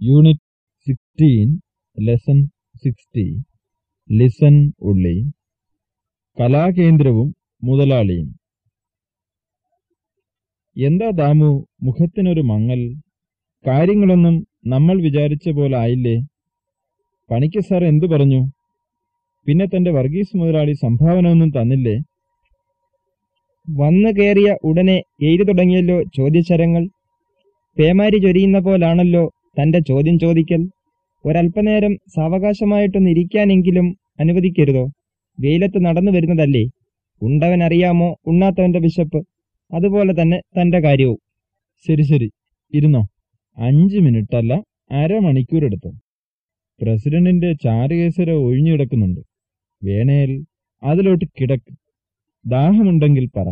Unit sixteen lesson sixty listen ഉള്ളി. കലാകേന്ദ്രവും മുതലാളിയും. എന്താ ദാമു മുഖത്തിനൊരു മങ്ങൽ? കാര്യങ്ങളൊന്നും നമ്മൾ വിചാരിച്ച പോലെ ആയില്ലേ? പണിക്ക് സാർ എന്തു പറഞ്ഞു? പിന്നെ തന്റെ വർഗീസ് മുതലാളി സംഭാവന ഒന്നും തന്നില്ലേ? വന്നു കയറിയ ഉടനെ എഴുതി തുടങ്ങിയല്ലോ ചോദ്യശരങ്ങൾ പേമാരി ചൊരിയുന്ന പോലാണല്ലോ തന്റെ ചോദ്യം ചോദിക്കൽ. ഒരല്പനേരം സാവകാശമായിട്ടൊന്ന് ഇരിക്കാനെങ്കിലും അനുവദിക്കരുതോ? വെയിലത്ത് നടന്നു വരുന്നതല്ലേ? ഉണ്ടവൻ അറിയാമോ ഉണ്ണാത്തവന്റെ വിശപ്പ്. അതുപോലെ തന്നെ തന്റെ കാര്യവും. ശരി ശരി. ഇരുന്നോ? അഞ്ച് മിനിറ്റല്ല അരമണിക്കൂർ എടുത്തു പ്രസിഡന്റിന്റെ ചാരുകേസര ഒഴിഞ്ഞു കിടക്കുന്നുണ്ട്. വേണേൽ അതിലോട്ട് കിടക്ക്. ദാഹമുണ്ടെങ്കിൽ പറ.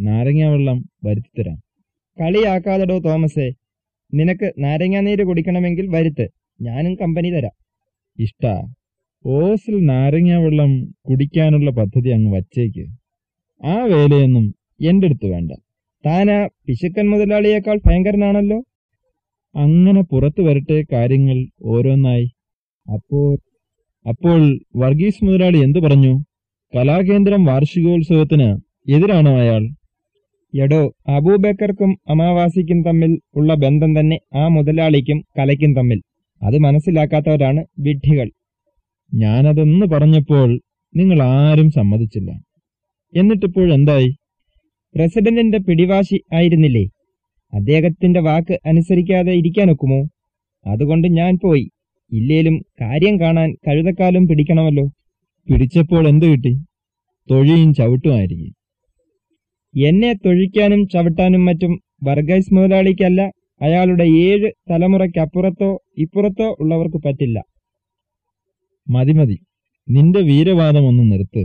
നാരങ്ങാവെള്ളം വരുത്തിത്തരാം. കളിയാക്കാതെടോ തോമസേ. നിനക്ക് നാരങ്ങാനീര് കുടിക്കണമെങ്കിൽ വരുത്ത്. ഞാനും കമ്പനി തരാം. ഇഷ്ട. ഓസിൽ നാരങ്ങാവെള്ളം കുടിക്കാനുള്ള പദ്ധതി അങ്ങ് വച്ചേക്ക്. ആ വേലയൊന്നും എന്റെ അടുത്ത് വേണ്ട. താനാ പിശുക്കൻ മുതലാളിയേക്കാൾ ഭയങ്കരനാണല്ലോ. അങ്ങനെ പുറത്തു വരട്ടെ കാര്യങ്ങൾ ഓരോന്നായി. അപ്പോൾ അപ്പോൾ വർഗീസ് മുതലാളി എന്തു പറഞ്ഞു? കലാകേന്ദ്രം വാർഷികോത്സവത്തിന് എതിരാണോ അയാൾ? എടോ അബൂബക്കർക്കും അമാവാസിക്കും തമ്മിൽ ഉള്ള ബന്ധം തന്നെ ആ മുതലാളിക്കും കലയ്ക്കും തമ്മിൽ. അത് മനസ്സിലാക്കാത്തവരാണ് വിഡ്ഢികൾ. ഞാനതെന്ന് പറഞ്ഞപ്പോൾ നിങ്ങൾ ആരും സമ്മതിച്ചില്ല. എന്നിട്ടിപ്പോഴെന്തായി പ്രസിഡന്റിന്റെ പിടിവാശി ആയിരുന്നില്ലേ? അദ്ദേഹത്തിന്റെ വാക്ക് അനുസരിക്കാതെ ഇരിക്കാനൊക്കുമോ അതുകൊണ്ട് ഞാൻ പോയി. ഇല്ലേലും കാര്യം കാണാൻ കഴുതക്കാലും പിടിക്കണമല്ലോ. പിടിച്ചപ്പോൾ എന്തു കിട്ടി? തൊഴിയും ചവിട്ടുമായിരിക്കും. എന്നെ തൊഴിക്കാനും ചവിട്ടാനും മറ്റും വർഗൈസ് മുതലാളിക്കല്ല അയാളുടെ ഏഴ് തലമുറയ്ക്കപ്പുറത്തോ ഇപ്പുറത്തോ ഉള്ളവർക്ക് പറ്റില്ല. മതി മതി. നിന്റെ വീരവാദം ഒന്ന് നിർത്ത്.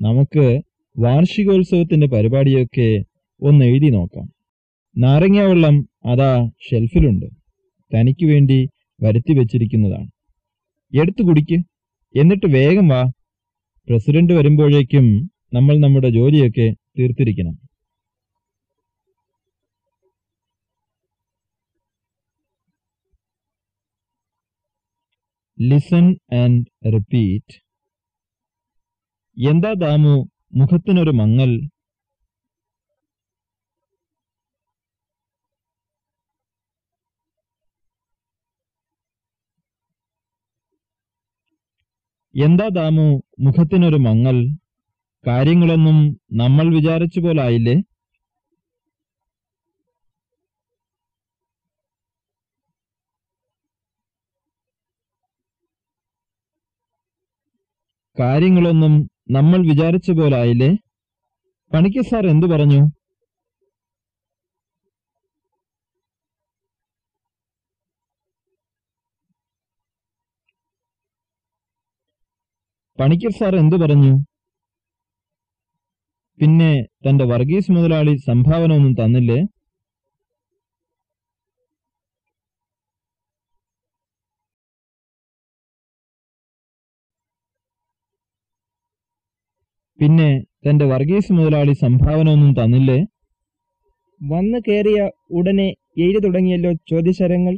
നമുക്ക് വാർഷികോത്സവത്തിന്റെ പരിപാടിയൊക്കെ ഒന്ന് എഴുതി നോക്കാം. നാരങ്ങാവെള്ളം അതാ ഷെൽഫിലുണ്ട്. തനിക്ക് വേണ്ടി വരുത്തി വെച്ചിരിക്കുന്നതാണ്. എടുത്തു കുടിക്ക്. എന്നിട്ട് വേഗം വാ. പ്രസിഡന്റ് വരുമ്പോഴേക്കും നമ്മൾ നമ്മുടെ ജോലിയൊക്കെ തീർത്തിരിക്കണം. ലിസൺ ആൻഡ് റിപ്പീറ്റ് എന്താ ദാമു മുഖത്തിനൊരു മങ്ങൽ? എന്താ ദാമു മുഖത്തിനൊരു മങ്ങൽ? കാര്യങ്ങളൊന്നും നമ്മൾ വിചാരിച്ചു പോലായില്ലേ? കാര്യങ്ങളൊന്നും നമ്മൾ വിചാരിച്ച പോലായില്ലേ? പണിക്ക് സാർ എന്തു പറഞ്ഞു? പണിക്കർ സാർ എന്തു പറഞ്ഞു? പിന്നെ തന്റെ വർഗീസ് മുതലാളി സംഭാവന ഒന്നും തന്നില്ലേ? പിന്നെ തന്റെ വർഗീസ് മുതലാളി സംഭാവന ഒന്നും തന്നില്ലേ? വന്നു കയറിയ ഉടനെ എഴുതി തുടങ്ങിയല്ലോ ചോദ്യശരങ്ങൾ.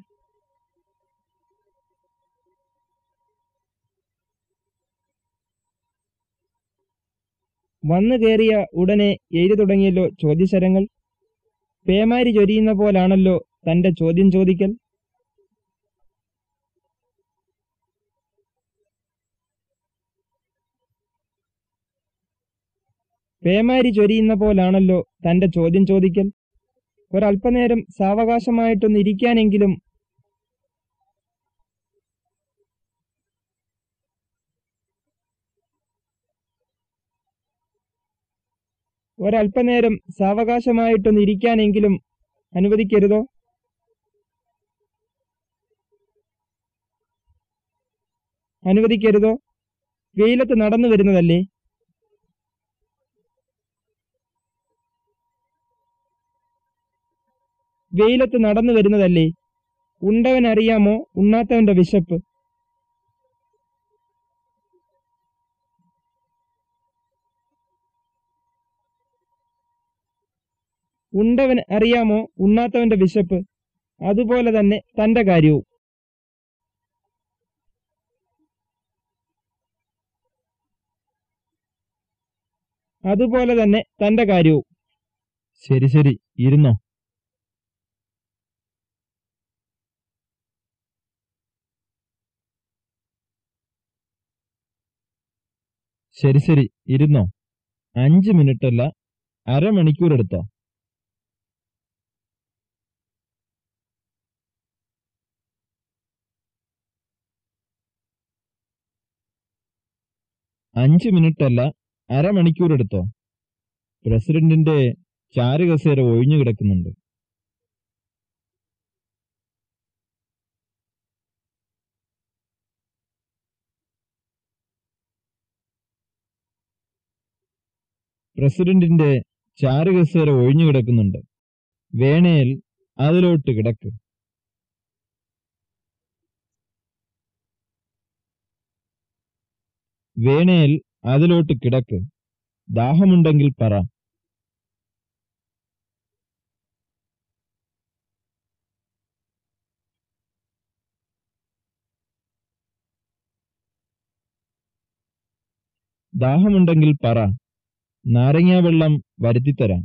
വന്നു കയറിയ ഉടനെ എഴുതി തുടങ്ങിയല്ലോ ചോദ്യശരങ്ങൾ? പേമാരി ചൊരിയുന്ന പോലാണല്ലോ തന്റെ ചോദ്യം ചോദിക്കൽ? പേമാരി ചൊരിയുന്ന പോലാണല്ലോ തന്റെ ചോദ്യം ചോദിക്കൽ? ഒരല്പനേരം സാവകാശമായിട്ടൊന്ന് ഒരല്പനേരം സാവകാശമായിട്ടൊന്ന് ഇരിക്കാനെങ്കിലും അനുവദിക്കരുതോ? അനുവദിക്കരുതോ? വെയിലത്ത് നടന്നു വരുന്നതല്ലേ? വെയിലത്ത് നടന്നു വരുന്നതല്ലേ? ഉണ്ടവനറിയാമോ? ഉണ്ണാത്തവന്റെ വിശപ്പ്. ഉണ്ടവൻ അറിയാമോ? ഉണ്ണാത്തവന്റെ വിശപ്പ്. അതുപോലെ തന്നെ തന്റെ കാര്യവും. അതുപോലെ തന്നെ തന്റെ കാര്യവും. ശരി ശരി. ഇരുന്നോ? ശരി ശരി. ഇരുന്നോ? അഞ്ച് മിനിറ്റല്ല അരമണിക്കൂർ എടുത്തോ അഞ്ച് മിനിറ്റല്ല അരമണിക്കൂർ എടുത്തോ പ്രസിഡന്റിന്റെ ചാരുകസേര ഒഴിഞ്ഞു കിടക്കുന്നുണ്ട്. പ്രസിഡന്റിന്റെ ചാരുകസേര ഒഴിഞ്ഞു കിടക്കുന്നുണ്ട്. വേണേൽ അതിലോട്ട് കിടക്ക്. വേണേൽ അതിലോട്ട് കിടക്ക്. ദാഹമുണ്ടെങ്കിൽ പറ. ദാഹമുണ്ടെങ്കിൽ പറ. നാരങ്ങാവെള്ളം വരുത്തിത്തരാം.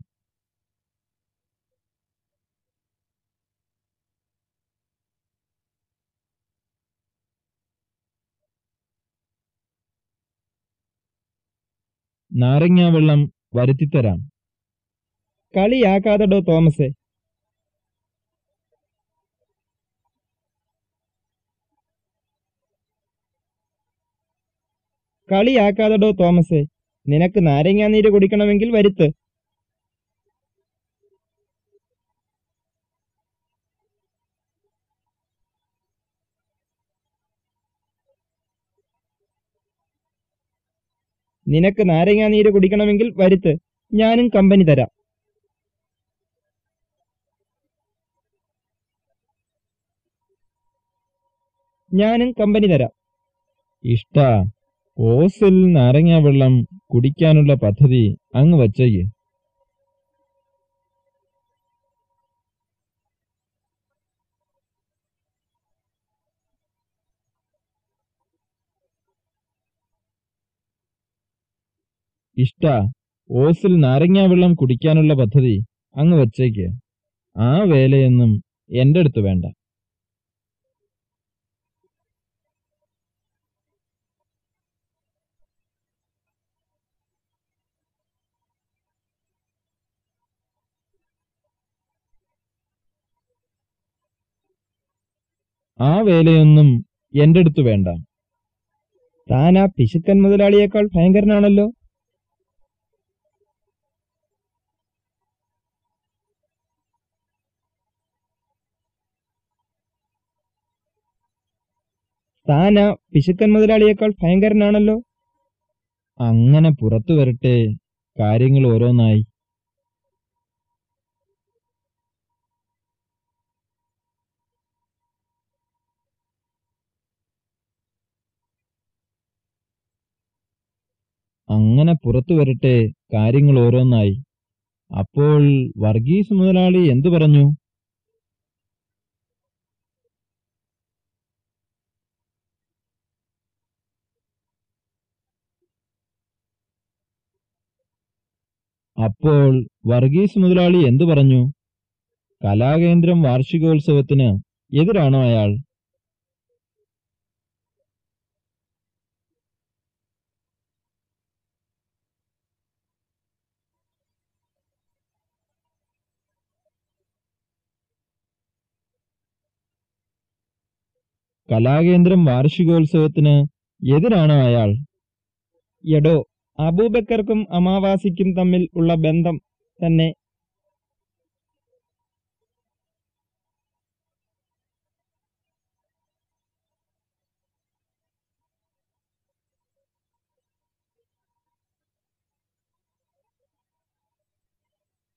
നാരങ്ങാവെള്ളം വരുത്തിത്തരാം. കളിയാക്കാതെടോ തോമസേ. കളിയാക്കാതെടോ തോമസേ. നിനക്ക് നാരങ്ങാനീര് കുടിക്കണമെങ്കിൽ വരുത്ത്. നിനക്ക് നാരങ്ങാനീര് കുടിക്കണമെങ്കിൽ വരുത്ത്. ഞാനും കമ്പനി തരാം. ഞാനും കമ്പനി തരാം. ഇഷ്ട ഓസിൽ നാരങ്ങാവെള്ളം കുടിക്കാനുള്ള പദ്ധതി അങ്ങ് വച്ചയ്ക്ക് ഇഷ്ട. ഓസിൽ നാരങ്ങാവെള്ളം കുടിക്കാനുള്ള പദ്ധതി അങ്ങ് വച്ചേക്ക്. ആ വേലയൊന്നും എന്റെ അടുത്ത് വേണ്ട. ആ വേലയൊന്നും എന്റെ അടുത്ത് വേണ്ട. താൻ ആ പിശുക്കൻ മുതലാളിയേക്കാൾ ഭയങ്കരനാണല്ലോ. താൻ പിശുക്കൻ മുതലാളിയേക്കാൾ ഭയങ്കരനാണല്ലോ? അങ്ങനെ പുറത്തു വരട്ടെ കാര്യങ്ങൾ ഓരോന്നായി. അങ്ങനെ പുറത്തു വരട്ടെ കാര്യങ്ങൾ ഓരോന്നായി. അപ്പോൾ വർഗീസ് മുതലാളി എന്തു പറഞ്ഞു? അപ്പോൾ വർഗീസ് മുതലാളി എന്തു പറഞ്ഞു? കലാകേന്ദ്രം വാർഷികോത്സവത്തിന് എതിരാണോ അയാൾ? കലാകേന്ദ്രം വാർഷികോത്സവത്തിന് എതിരാണോ അയാൾ? എടോ അബൂബക്കർക്കും അമാവാസിക്കും തമ്മിൽ ഉള്ള ബന്ധം തന്നെ.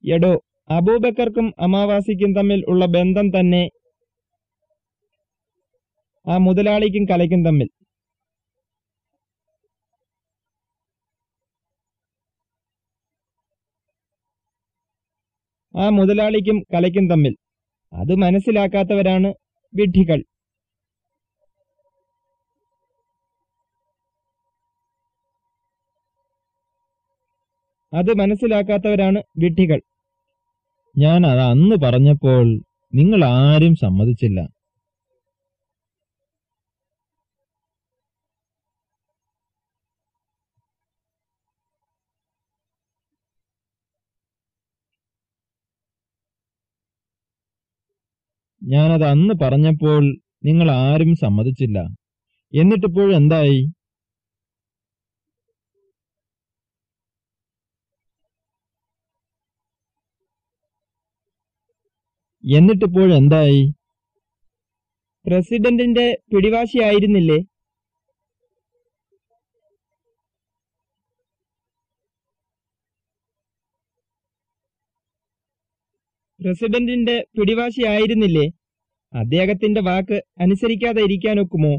എടോ അബൂബക്കർക്കും അമാവാസിക്കും തമ്മിൽ ഉള്ള ബന്ധം തന്നെ ആ മുതലാളിക്കും കലയ്ക്കും തമ്മിൽ. ആ മുതലാളിക്കും കലയ്ക്കും തമ്മിൽ. അത് മനസ്സിലാക്കാത്തവരാണ് വിഡ്ഢികൾ. അത് മനസ്സിലാക്കാത്തവരാണ് വിഡ്ഢികൾ. ഞാൻ അത് അന്ന് പറഞ്ഞപ്പോൾ നിങ്ങൾ ആരും സമ്മതിച്ചില്ല. ഞാനത് അന്ന് പറഞ്ഞപ്പോൾ നിങ്ങൾ ആരും സമ്മതിച്ചില്ല. എന്നിട്ടിപ്പോഴെന്തായി എന്നിട്ടിപ്പോഴെന്തായി പ്രസിഡന്റിന്റെ പിടിവാശിയായിരുന്നില്ലേ പ്രസിഡന്റിന്റെ പിടിവാശിയായിരുന്നില്ലേ? അദ്ദേഹത്തിന്റെ വാക്ക് അനുസരിക്കാതെ ഇരിക്കാനൊക്കുമോ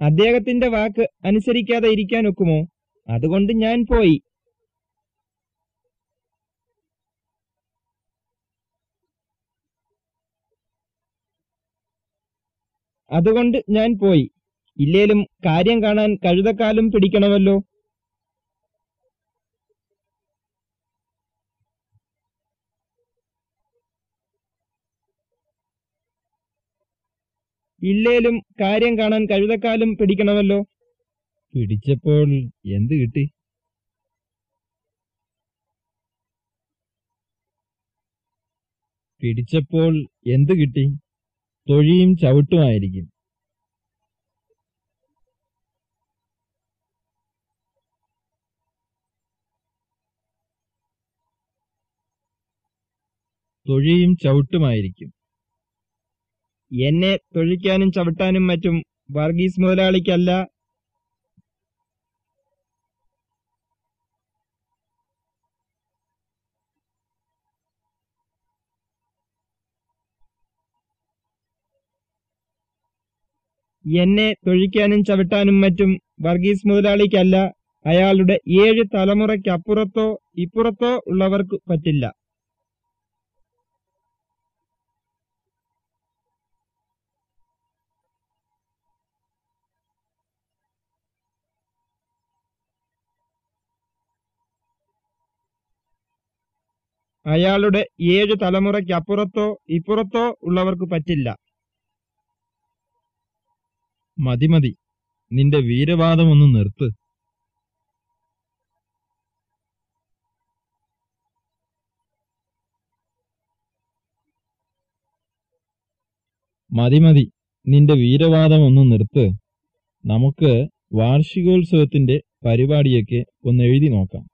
അദ്ദേഹത്തിന്റെ വാക്ക് അനുസരിക്കാതെ ഇരിക്കാനൊക്കുമോ അതുകൊണ്ട് ഞാൻ പോയി. അതുകൊണ്ട് ഞാൻ പോയി. ഇല്ലേലും കാര്യം കാണാൻ കഴുതക്കാലും പിടിക്കണമല്ലോ. ഇല്ലേലും കാര്യം കാണാൻ കഴുതക്കാലും പിടിക്കണമല്ലോ. പിടിച്ചപ്പോൾ എന്ത് കിട്ടി? പിടിച്ചപ്പോൾ എന്ത് കിട്ടി? തൊഴിയും ചവിട്ടുമായിരിക്കും തൊഴിയും ചവിട്ടുമായിരിക്കും എന്നെ തൊഴിക്കാനും ചവിട്ടാനും മറ്റും വർഗീസ് മുതലാളിക്കല്ല എന്നെ തൊഴിക്കാനും ചവിട്ടാനും മറ്റും വർഗീസ് മുതലാളിക്കല്ല. അയാളുടെ ഏഴ് തലമുറയ്ക്കപ്പുറത്തോ ഇപ്പുറത്തോ ഉള്ളവർക്ക് പറ്റില്ല. അയാളുടെ ഏഴ് തലമുറയ്ക്കപ്പുറത്തോ ഇപ്പുറത്തോ ഉള്ളവർക്ക് പറ്റില്ല. മതി മതി. നിന്റെ വീരവാദമൊന്ന് നിർത്ത്. മതി മതി. നിന്റെ വീരവാദം ഒന്ന് നിർത്ത്. നമുക്ക് വാർഷികോത്സവത്തിന്റെ പരിപാടിയൊക്കെ ഒന്ന് എഴുതി നോക്കാം.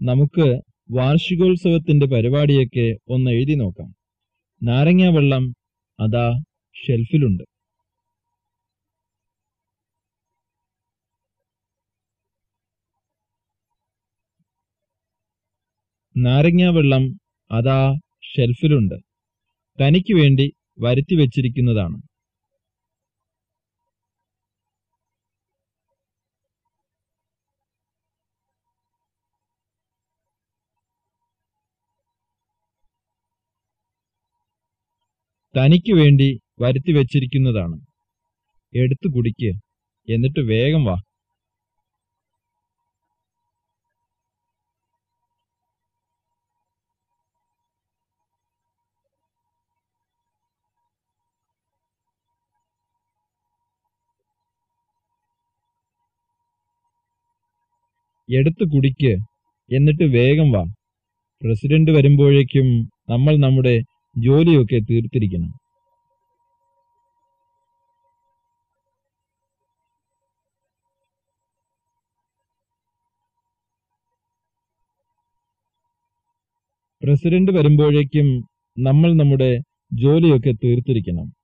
നമുക്ക് വാർഷികോത്സവത്തിന്റെ പരിപാടിയൊക്കെ ഒന്ന് എഴുതി നോക്കാം. നാരങ്ങ വെള്ളം അതാ ഷെൽഫിലുണ്ട്. നാരങ്ങ വെള്ളം അതാ ഷെൽഫിലുണ്ട്. തനിക്ക് വേണ്ടി വരുത്തി വച്ചിരിക്കുന്നതാണ്. തനിക്ക് വേണ്ടി വരുത്തി വെച്ചിരിക്കുന്നതാണ്. എടുത്തു കുടിക്ക്. എന്നിട്ട് വേഗം വാ. എടുത്തു കുടിക്ക്. എന്നിട്ട് വേഗം വാ. പ്രസിഡന്റ് വരുമ്പോഴേക്കും നമ്മൾ നമ്മുടെ ജോലിയൊക്കെ തീർത്തിരിക്കണം. പ്രസിഡന്റ് വരുമ്പോഴേക്കും നമ്മൾ നമ്മുടെ ജോലിയൊക്കെ തീർത്തിരിക്കണം.